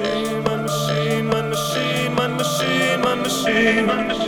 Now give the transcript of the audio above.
machine, my machine, my machine, my machine, my machine, my machine.